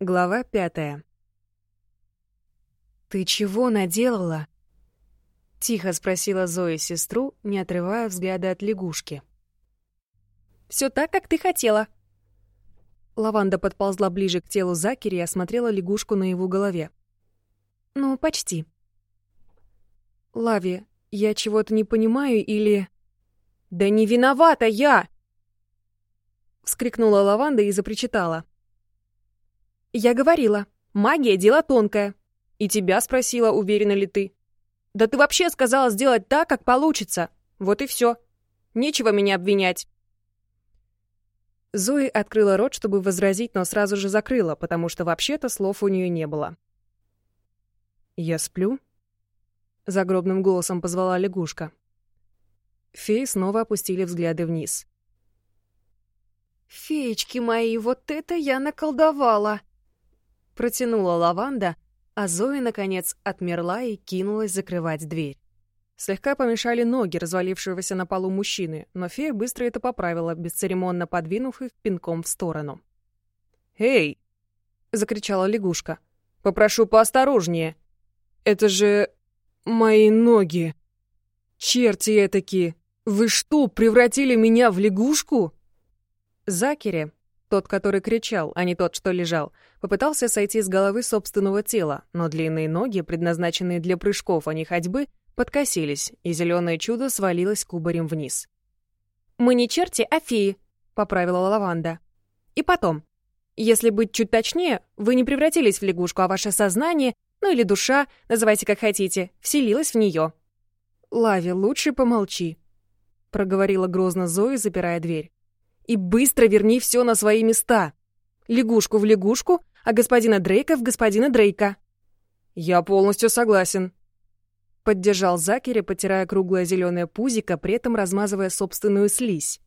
Глава пятая. «Ты чего наделала?» — тихо спросила Зоя сестру, не отрывая взгляда от лягушки. «Все так, как ты хотела». Лаванда подползла ближе к телу Закери и осмотрела лягушку на его голове. «Ну, почти». «Лави, я чего-то не понимаю или...» «Да не виновата я!» — вскрикнула Лаванда и запричитала. Я говорила, магия — дело тонкое. И тебя спросила, уверена ли ты. Да ты вообще сказала сделать так, как получится. Вот и все. Нечего меня обвинять. Зои открыла рот, чтобы возразить, но сразу же закрыла, потому что вообще-то слов у нее не было. «Я сплю?» — загробным голосом позвала лягушка. Феи снова опустили взгляды вниз. «Феечки мои, вот это я наколдовала!» Протянула лаванда, а Зоя, наконец, отмерла и кинулась закрывать дверь. Слегка помешали ноги развалившегося на полу мужчины, но фея быстро это поправила, бесцеремонно подвинув их пинком в сторону. «Эй!» — закричала лягушка. «Попрошу поосторожнее. Это же... мои ноги. Черти этаки! Вы что, превратили меня в лягушку?» Закере, тот, который кричал, а не тот, что лежал, попытался сойти с головы собственного тела, но длинные ноги, предназначенные для прыжков, а не ходьбы, подкосились, и зеленое чудо свалилось кубарем вниз. «Мы не черти, а феи», — поправила Лаванда. «И потом, если быть чуть точнее, вы не превратились в лягушку, а ваше сознание, ну или душа, называйте как хотите, вселилась в нее. «Лави, лучше помолчи», — проговорила грозно Зоя, запирая дверь и быстро верни все на свои места. Лягушку в лягушку, а господина Дрейка в господина Дрейка». «Я полностью согласен», — поддержал Закери, потирая круглое зеленое пузико, при этом размазывая собственную слизь.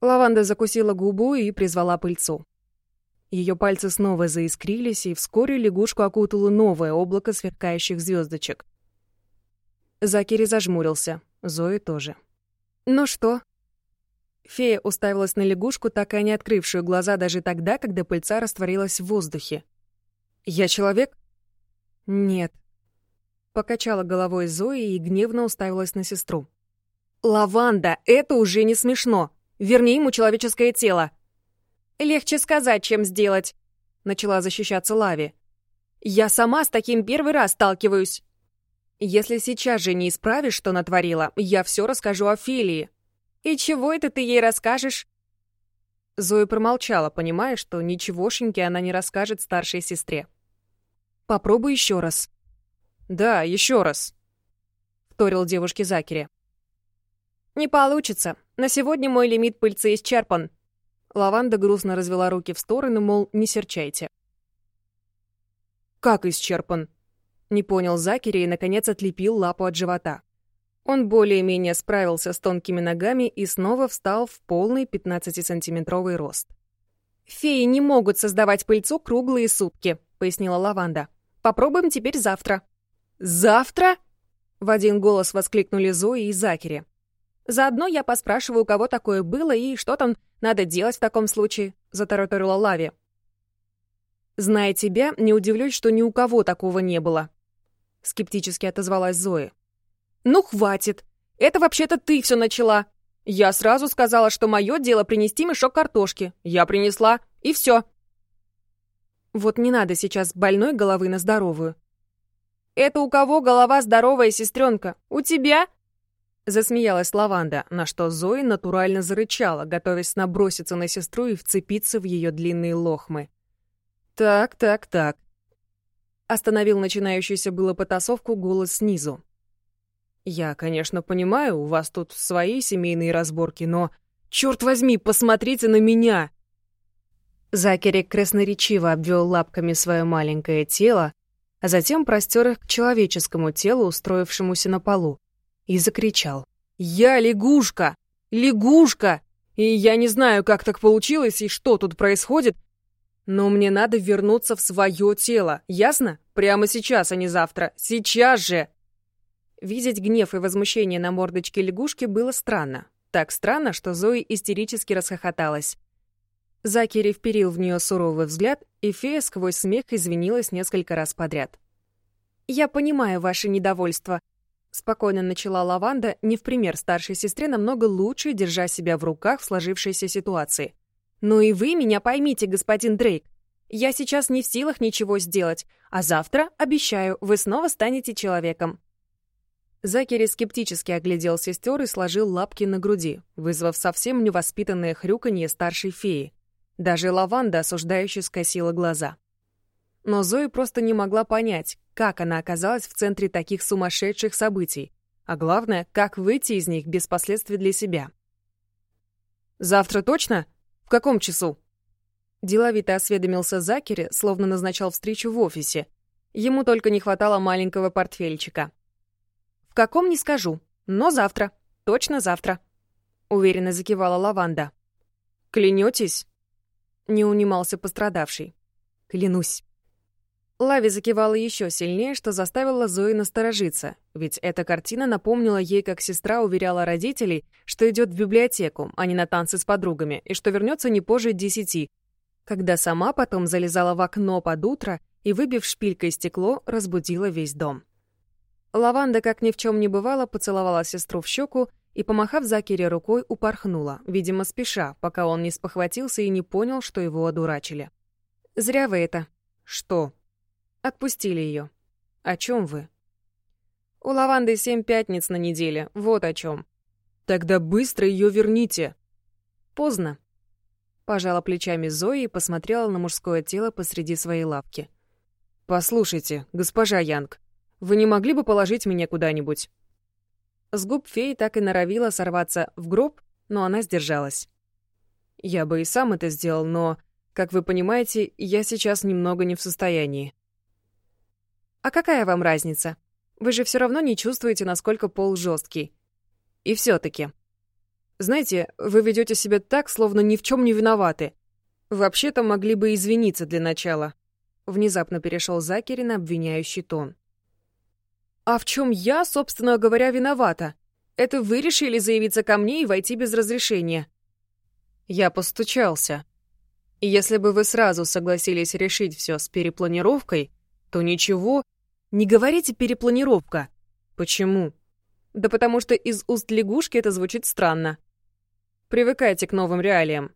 Лаванда закусила губу и призвала пыльцу. Ее пальцы снова заискрились, и вскоре лягушку окутало новое облако сверкающих звездочек. Закери зажмурился, Зои тоже. «Ну что, Фея уставилась на лягушку, так и не открывшую глаза даже тогда, когда пыльца растворилась в воздухе. «Я человек?» «Нет». Покачала головой Зои и гневно уставилась на сестру. «Лаванда, это уже не смешно. Верни ему человеческое тело». «Легче сказать, чем сделать», — начала защищаться Лави. «Я сама с таким первый раз сталкиваюсь». «Если сейчас же не исправишь, что натворила, я все расскажу Офелии», «И чего это ты ей расскажешь?» Зоя промолчала, понимая, что ничегошеньки она не расскажет старшей сестре. «Попробуй еще раз». «Да, еще раз», — вторил девушке Закере. «Не получится. На сегодня мой лимит пыльцы исчерпан». Лаванда грустно развела руки в стороны, мол, не серчайте. «Как исчерпан?» — не понял Закери и, наконец, отлепил лапу от живота. Он более-менее справился с тонкими ногами и снова встал в полный 15-сантиметровый рост. «Феи не могут создавать пыльцу круглые сутки», — пояснила Лаванда. «Попробуем теперь завтра». «Завтра?» — в один голос воскликнули Зои и Закери. «Заодно я поспрашиваю, у кого такое было и что там надо делать в таком случае», — затараторила Лави. «Зная тебя, не удивлюсь, что ни у кого такого не было», — скептически отозвалась Зои. «Ну, хватит. Это вообще-то ты все начала. Я сразу сказала, что мое дело принести мешок картошки. Я принесла, и все. Вот не надо сейчас больной головы на здоровую. Это у кого голова здоровая, сестренка? У тебя? Засмеялась Лаванда, на что Зои натурально зарычала, готовясь наброситься на сестру и вцепиться в ее длинные лохмы. «Так, так, так». Остановил начинающуюся было потасовку голос снизу. Я, конечно, понимаю, у вас тут свои семейные разборки, но... Черт возьми, посмотрите на меня!» Закери красноречиво обвел лапками свое маленькое тело, а затем простер их к человеческому телу, устроившемуся на полу, и закричал. «Я лягушка! Лягушка! И я не знаю, как так получилось и что тут происходит, но мне надо вернуться в свое тело, ясно? Прямо сейчас, а не завтра. Сейчас же!» Видеть гнев и возмущение на мордочке лягушки было странно. Так странно, что Зои истерически расхохоталась. Закери вперил в нее суровый взгляд, и фея сквозь смех извинилась несколько раз подряд. «Я понимаю ваше недовольство», — спокойно начала Лаванда, не в пример старшей сестре, намного лучше, держа себя в руках в сложившейся ситуации. «Ну и вы меня поймите, господин Дрейк. Я сейчас не в силах ничего сделать, а завтра, обещаю, вы снова станете человеком». Закери скептически оглядел сестер и сложил лапки на груди, вызвав совсем невоспитанное хрюканье старшей феи. Даже лаванда осуждающе скосила глаза. Но Зои просто не могла понять, как она оказалась в центре таких сумасшедших событий, а главное, как выйти из них без последствий для себя. «Завтра точно? В каком часу?» Деловито осведомился Закери, словно назначал встречу в офисе. Ему только не хватало маленького портфельчика. «В каком не скажу, но завтра, точно завтра», — уверенно закивала Лаванда. «Клянетесь?» — не унимался пострадавший. «Клянусь». Лави закивала еще сильнее, что заставило Зои насторожиться, ведь эта картина напомнила ей, как сестра уверяла родителей, что идет в библиотеку, а не на танцы с подругами, и что вернется не позже десяти, когда сама потом залезала в окно под утро и, выбив шпилькой стекло, разбудила весь дом. Лаванда, как ни в чем не бывало, поцеловала сестру в щеку и, помахав Закире рукой, упорхнула, видимо, спеша, пока он не спохватился и не понял, что его одурачили. «Зря вы это». «Что?» Отпустили ее. О чем вы? У лаванды семь пятниц на неделе, вот о чем. Тогда быстро ее верните. Поздно. Пожала плечами Зои и посмотрела на мужское тело посреди своей лавки. «Послушайте, госпожа Янг, вы не могли бы положить меня куда-нибудь?» С губ феи так и норовила сорваться в гроб, но она сдержалась. «Я бы и сам это сделал, но, как вы понимаете, я сейчас немного не в состоянии. А какая вам разница? Вы же все равно не чувствуете, насколько пол жесткий. И все-таки. Знаете, вы ведете себя так, словно ни в чем не виноваты. Вообще-то могли бы извиниться для начала. Внезапно перешел Закери на обвиняющий тон. А в чем я, собственно говоря, виновата? Это вы решили заявиться ко мне и войти без разрешения. Я постучался. И если бы вы сразу согласились решить все с перепланировкой, то ничего. Не говорите перепланировка. Почему? Да потому что из уст лягушки это звучит странно. Привыкайте к новым реалиям.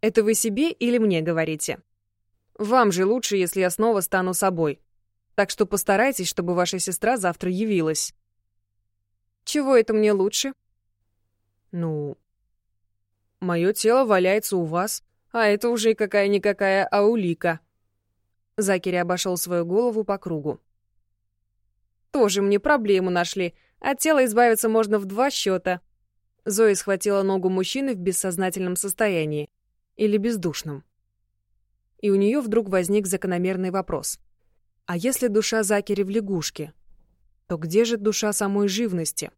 Это вы себе или мне говорите? Вам же лучше, если я снова стану собой. Так что постарайтесь, чтобы ваша сестра завтра явилась. Чего это мне лучше? Ну, мое тело валяется у вас, а это уже какая-никакая аулика. Закери обошел свою голову по кругу. «Тоже мне проблему нашли. От тела избавиться можно в два счета. Зоя схватила ногу мужчины в бессознательном состоянии. Или бездушном. И у нее вдруг возник закономерный вопрос. А если душа Закери в лягушке, то где же душа самой живности?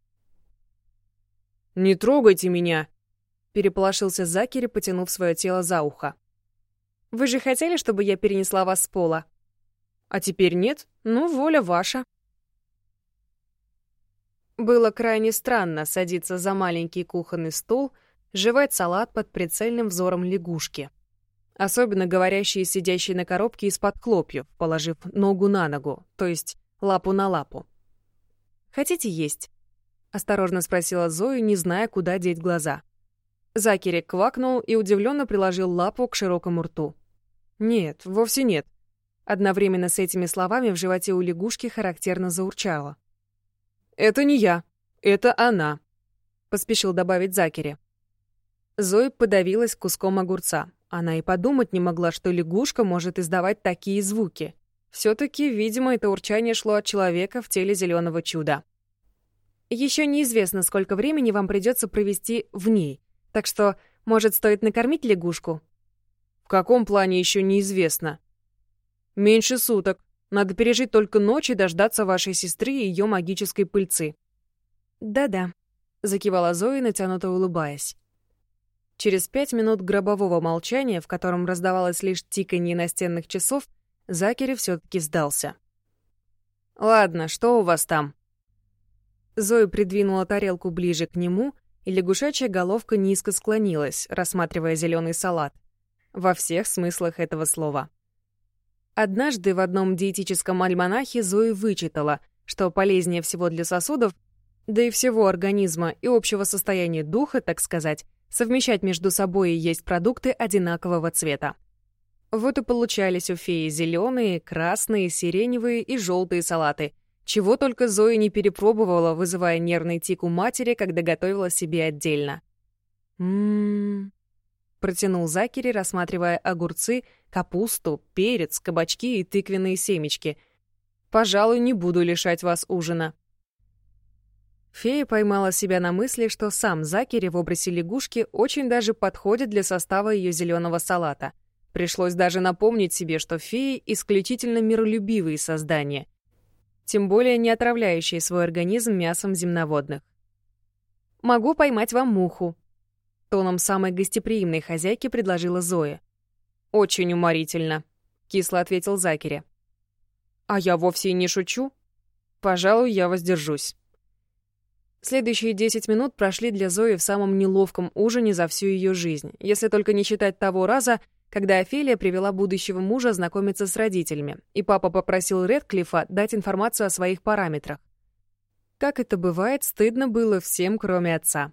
«Не трогайте меня!» — переполошился Закери, потянув свое тело за ухо. Вы же хотели, чтобы я перенесла вас с пола? А теперь нет? Ну, воля ваша. Было крайне странно садиться за маленький кухонный стол, жевать салат под прицельным взором лягушки. Особенно говорящие сидящие на коробке из-под хлопьев, положив ногу на ногу, то есть лапу на лапу. «Хотите есть?» — осторожно спросила Зою, не зная, куда деть глаза. Закери квакнул и удивленно приложил лапу к широкому рту. «Нет, вовсе нет». Одновременно с этими словами в животе у лягушки характерно заурчало. «Это не я. Это она», — поспешил добавить Закери. Зои подавилась куском огурца. Она и подумать не могла, что лягушка может издавать такие звуки. все таки видимо, это урчание шло от человека в теле зеленого чуда. Еще неизвестно, сколько времени вам придется провести в ней, так что, может, стоит накормить лягушку? В каком плане еще неизвестно? Меньше суток. Надо пережить только ночь и дождаться вашей сестры и ее магической пыльцы. Да-да, закивала Зоя, натянуто улыбаясь. Через пять минут гробового молчания, в котором раздавалось лишь тиканье настенных часов, Закери все-таки сдался. «Ладно, что у вас там?» Зоя придвинула тарелку ближе к нему и лягушачья головка низко склонилась, рассматривая зеленый салат, Во всех смыслах этого слова. Однажды в одном диетическом альманахе Зои вычитала, что полезнее всего для сосудов, да и всего организма и общего состояния духа, так сказать, совмещать между собой и есть продукты одинакового цвета. Вот и получались у феи зеленые, красные, сиреневые и желтые салаты. Чего только Зоя не перепробовала, вызывая нервный тик у матери, когда готовила себе отдельно. «М-м-м», протянул Закери, рассматривая огурцы, капусту, перец, кабачки и тыквенные семечки. «Пожалуй, не буду лишать вас ужина». Фея поймала себя на мысли, что сам Закери в образе лягушки очень даже подходит для состава ее зеленого салата — Пришлось даже напомнить себе, что феи — исключительно миролюбивые создания, тем более не отравляющие свой организм мясом земноводных. «Могу поймать вам муху», — тоном самой гостеприимной хозяйки предложила Зоя. «Очень уморительно», — кисло ответил Закери. «А я вовсе и не шучу. Пожалуй, я воздержусь». Следующие 10 минут прошли для Зои в самом неловком ужине за всю ее жизнь, если только не считать того раза, когда Офелия привела будущего мужа знакомиться с родителями, и папа попросил Редклифа дать информацию о своих параметрах. Как это бывает, стыдно было всем, кроме отца.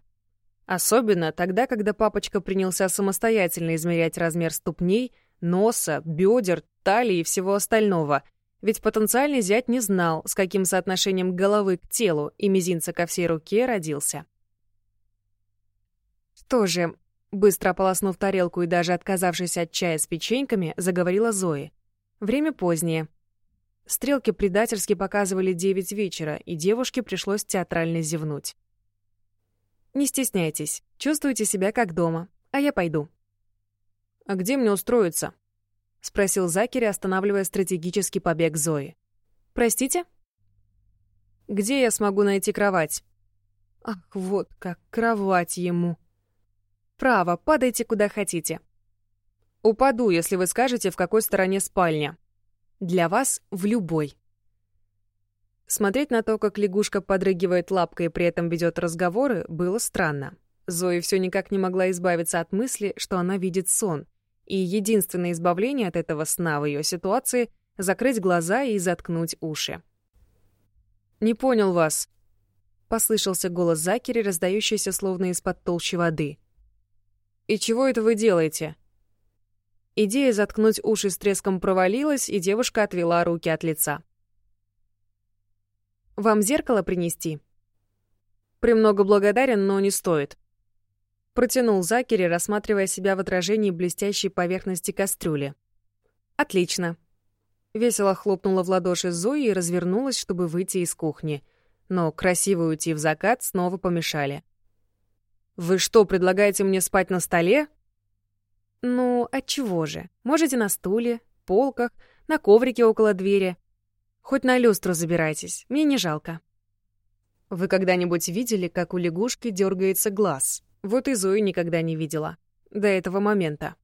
Особенно тогда, когда папочка принялся самостоятельно измерять размер ступней, носа, бедер, талии и всего остального, ведь потенциальный зять не знал, с каким соотношением головы к телу и мизинца ко всей руке родился. Что же, Быстро ополоснув тарелку и даже отказавшись от чая с печеньками, заговорила Зои. Время позднее. Стрелки предательски показывали девять вечера, и девушке пришлось театрально зевнуть. «Не стесняйтесь, чувствуйте себя как дома, а я пойду». «А где мне устроиться?» — спросил Закери, останавливая стратегический побег Зои. «Простите?» «Где я смогу найти кровать?» «Ах, вот как, кровать ему!» Право, падайте куда хотите. Упаду, если вы скажете, в какой стороне спальня. Для вас в любой. Смотреть на то, как лягушка подрыгивает лапкой и при этом ведет разговоры, было странно. Зои все никак не могла избавиться от мысли, что она видит сон. И единственное избавление от этого сна в ее ситуации — закрыть глаза и заткнуть уши. «Не понял вас», — послышался голос Закери, раздающийся словно из-под толщи воды. «И чего это вы делаете?» Идея заткнуть уши с треском провалилась, и девушка отвела руки от лица. «Вам зеркало принести?» «Премного благодарен, но не стоит». Протянул Закери, рассматривая себя в отражении блестящей поверхности кастрюли. «Отлично». Весело хлопнула в ладоши Зои и развернулась, чтобы выйти из кухни. Но красиво уйти в закат снова помешали. «Вы что, предлагаете мне спать на столе?» «Ну, отчего же? Можете на стуле, полках, на коврике около двери. Хоть на люстру забирайтесь, мне не жалко». Вы когда-нибудь видели, как у лягушки дергается глаз? Вот и Зои никогда не видела. До этого момента.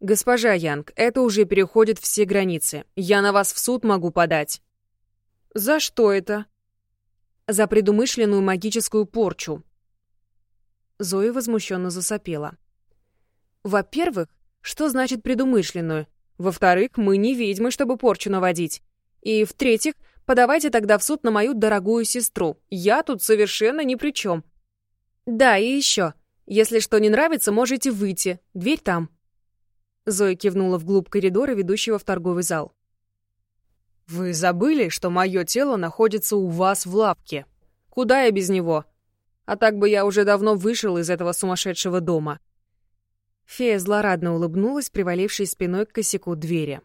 «Госпожа Янг, это уже переходит все границы. Я на вас в суд могу подать». «За что это?» «За предумышленную магическую порчу. Зоя возмущенно засопела. Во-первых, что значит предумышленную? Во-вторых, мы не ведьмы, чтобы порчу наводить. И в-третьих, подавайте тогда в суд на мою дорогую сестру. Я тут совершенно ни при чем. Да, и еще. Если что не нравится, можете выйти. Дверь там. Зоя кивнула вглубь коридора, ведущего в торговый зал. «Вы забыли, что мое тело находится у вас в лапке? Куда я без него? А так бы я уже давно вышел из этого сумасшедшего дома. Фея злорадно улыбнулась, привалившись спиной к косяку двери.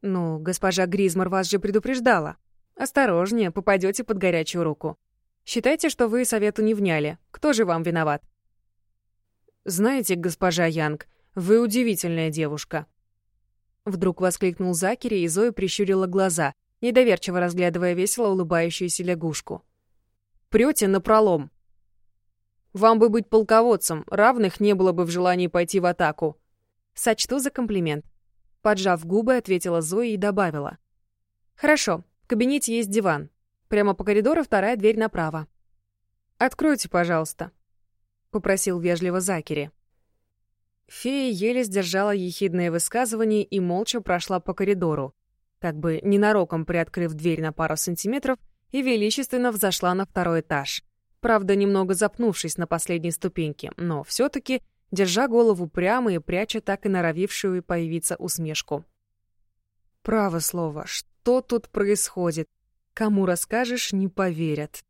«Ну, госпожа Гризмар вас же предупреждала. Осторожнее, попадете под горячую руку. Считайте, что вы совету не вняли. Кто же вам виноват?» «Знаете, госпожа Янг, вы удивительная девушка». Вдруг воскликнул Закери, и Зоя прищурила глаза, недоверчиво разглядывая весело улыбающуюся лягушку. «Прёте напролом. Вам бы быть полководцем, равных не было бы в желании пойти в атаку. Сочту за комплимент. Поджав губы, ответила Зоя и добавила. Хорошо, в кабинете есть диван. Прямо по коридору вторая дверь направо. Откройте, пожалуйста. Попросил вежливо Закери. Фея еле сдержала ехидное высказывание и молча прошла по коридору, как бы ненароком приоткрыв дверь на пару сантиметров и величественно взошла на второй этаж. Правда, немного запнувшись на последней ступеньке, но все таки держа голову прямо и пряча так и норовившую появиться усмешку. Право слово, что тут происходит? Кому расскажешь, не поверят.